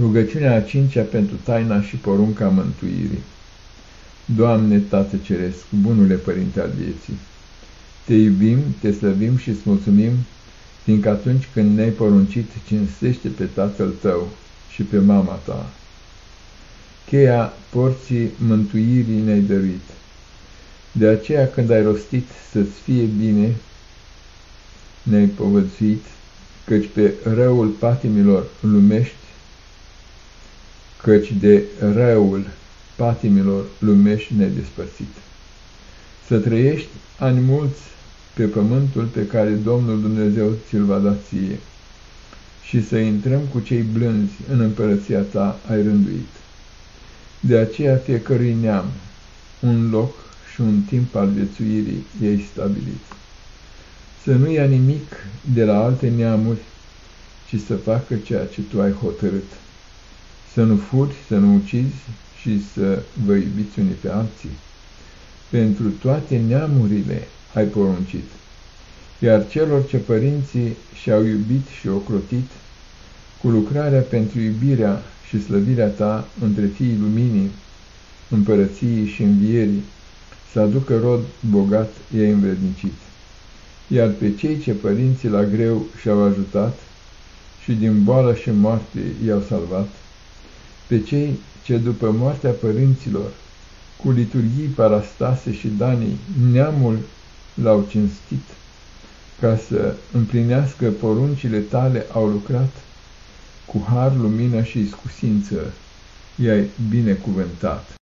Rugăciunea a cincea pentru taina și porunca mântuirii. Doamne, Tată Ceresc, bunule Părinte al vieții, Te iubim, Te slăvim și îți mulțumim, fiindcă atunci când ne-ai poruncit, cinstește pe Tatăl Tău și pe mama Ta. Cheia porții mântuirii ne-ai dăruit. De aceea când ai rostit să-ți fie bine, ne-ai povățuit, căci pe răul patimilor lumești căci de răul patimilor lumești nedespărțit. Să trăiești ani mulți pe pământul pe care Domnul Dumnezeu ți-l va da ție și să intrăm cu cei blânzi în împărăția ta ai rânduit. De aceea fiecărui neam un loc și un timp al viețuirii ei stabilit. Să nu ia nimic de la alte neamuri, ci să facă ceea ce tu ai hotărât să nu furți, să nu ucizi și să vă iubiți unii pe alții. Pentru toate neamurile ai poruncit, iar celor ce părinții și-au iubit și ocrotit, cu lucrarea pentru iubirea și slăvirea ta între fiii luminii, împărăției și învierii, să aducă rod bogat i-ai învrednicit. Iar pe cei ce părinții la greu și-au ajutat și din boală și moarte i-au salvat, pe cei ce după moartea părinților, cu liturghii parastase și danii, neamul l-au cinstit, ca să împlinească poruncile tale au lucrat, cu har, lumină și iscusință i-ai binecuvântat.